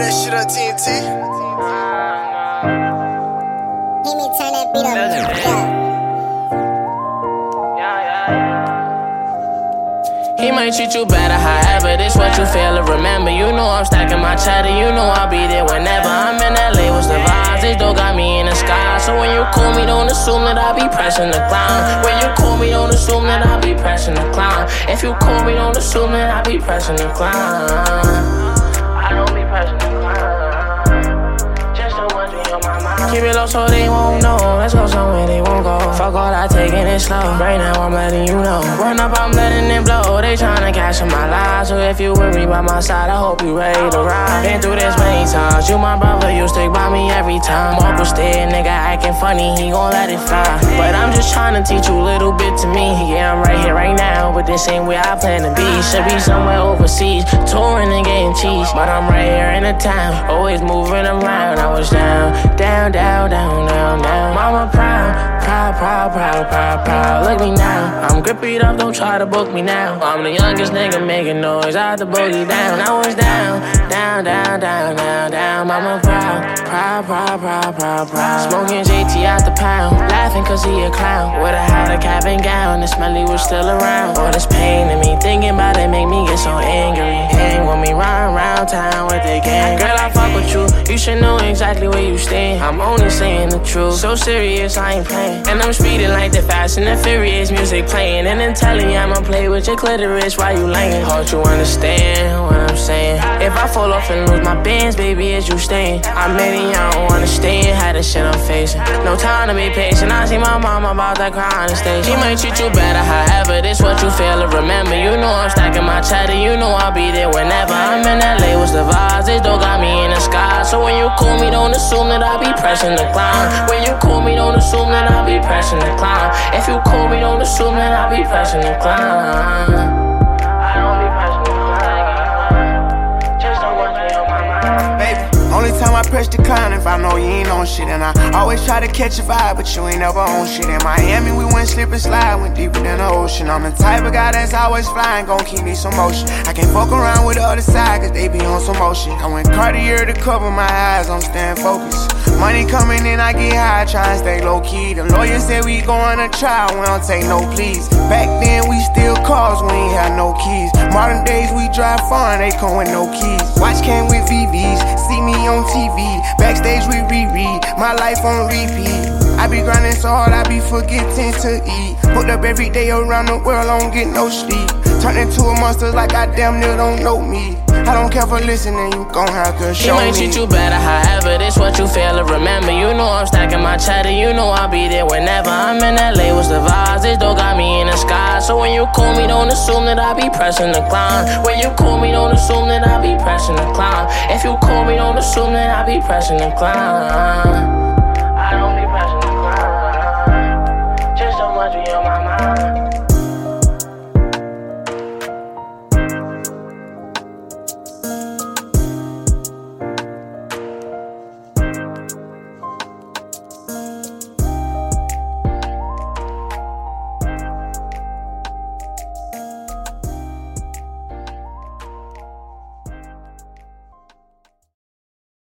that shit on TNT. He may turn that beat up. Yeah. He might treat you better, however, this what you feel to remember. You know I'm stacking my cheddar, you know I'll be there whenever I'm in LA. What's the vibes? They still got me in the sky. So when you call me, don't assume that I'll be pressing the clown. When you call me, don't assume that I'll be pressing the clown. If you call me, don't assume that I'll be pressing the clown. Be pressing the clown. Keep it low so they won't know. Let's go somewhere they won't go. Fuck all I taking it slow. Right now I'm letting you know. Run up, I'm letting it blow. They tryna cash in my life. So if you worry by my side, I hope you ready to ride. Been through this many times. You my brother, you stick by me every time. Uncle stay, nigga funny, he gon' let it fly. But I'm just tryna teach you a little bit to me. Yeah, I'm right here, right now. But this ain't where I plan to be. Should be somewhere overseas, touring and getting cheese. But I'm right here in the town, always moving around. I was down, down, down, down, down, down. Mama proud, proud, proud, proud, proud. Look me now, I'm grippy up, don't try to book me now. I'm the youngest nigga making noise out the boogie down. I was down, down, down, down, down, down. Mama proud, proud, proud, proud, proud, proud. Smoking JT out the pound, laughing cause he a clown. Would've had a cap and gown, the smelly was still around. All this pain in me, thinking about it make me get so angry. Should know exactly where you stand. I'm only saying the truth, so serious, I ain't playing. And I'm speeding like the Fast and the Furious music playing. And then telling you I'ma play with your clitoris while you laying. Hard you understand what I'm saying. If I fall off and lose my bands, baby, is you staying? I'm maybe I don't understand how the shit I'm facing. No time to be patient. I see my mom about that cry on the stage. She might treat you better, however, this what you feel to remember. You know I'm stacking my cheddar, you know I'll be there whenever I'm in LA. What's the vibes? They still got So when you call me, don't assume that I'll be pressing the clown. When you call me, don't assume that I'll be pressing the clown. If you call me, don't assume that I'll be pressing the clown. Press decline if I know you ain't on shit. And I always try to catch a vibe, but you ain't never on shit. In Miami, we went slip and slide, went deeper than the ocean. I'm the type of guy that's always flying, gon' keep me some motion. I can't fuck around with the other side, cause they be on some motion. I went Cartier to cover my eyes, I'm staying focused. Money coming in, I get high, try and stay low key. The lawyer said we going to trial, we don't take no pleas. Back then, we still cars, we ain't had no keys. Modern days, we drive foreign, they come with no keys. Watch came with VVs, see me on TV. Backstage, we reread, my life on repeat. I so hard, I be forgetting to eat. Hooked up every day around the world, I don't get no sleep. Turn into a monster like I damn near don't know me. I don't care for listening, you gon' have to show might me. treat you better, however, this what you feel to remember. You know I'm stacking my cheddar, you know I'll be there whenever I'm in LA. What's the vibes? They still got me in the sky. So when you call me, don't assume that I'll be pressing the clown. When you call me, don't assume that I'll be pressing the clown. If you call me, don't assume that I'll be pressing the clown. Be pressing the clown.